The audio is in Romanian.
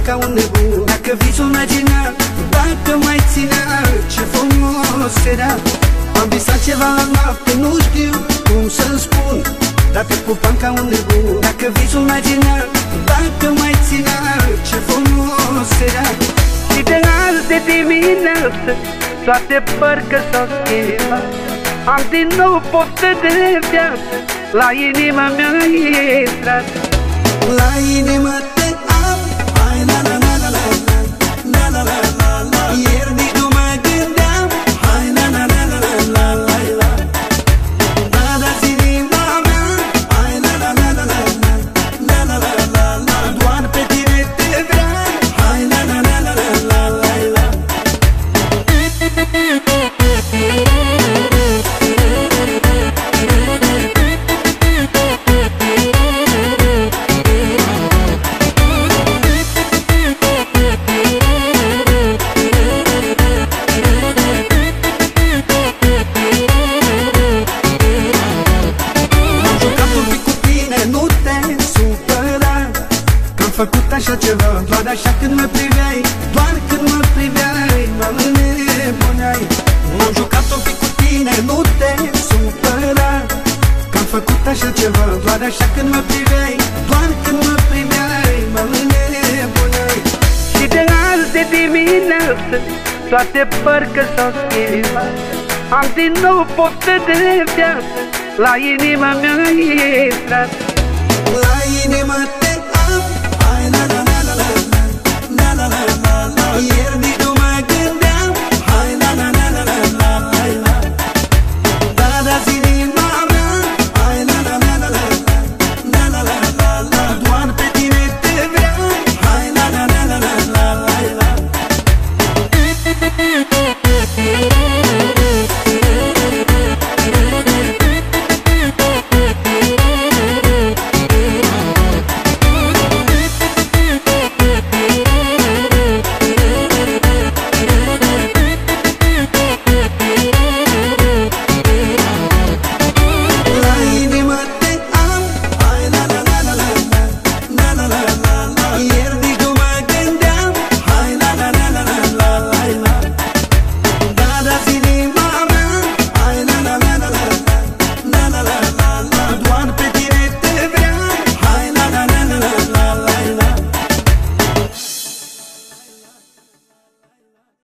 ca un nebun. Dacă visul merge dacă mai ținea Ce frumos era. Am visat ceva la noapte, nu știu cum să-mi spun. Dar te pupam ca un nebun. Dacă visul merge dacă mai ținea Ce frumos era. Și de azi de dimineață Toate parcă s-au schimbat. Am din nou poftă de viață La inima mea intrat. La inima făcut așa ceva, doar așa când mă priveai Doar când mă priveai, mă înnebuneai M-am jucat un pic cu tine, nu te supăra Că-am făcut așa ceva, doar așa când mă priveai Doar când mă priveai, mă înnebuneai Și de azi de dimineață Toate parcă s-au schimbat. Am din nou poftă de viață La inima mea intrat. La inimă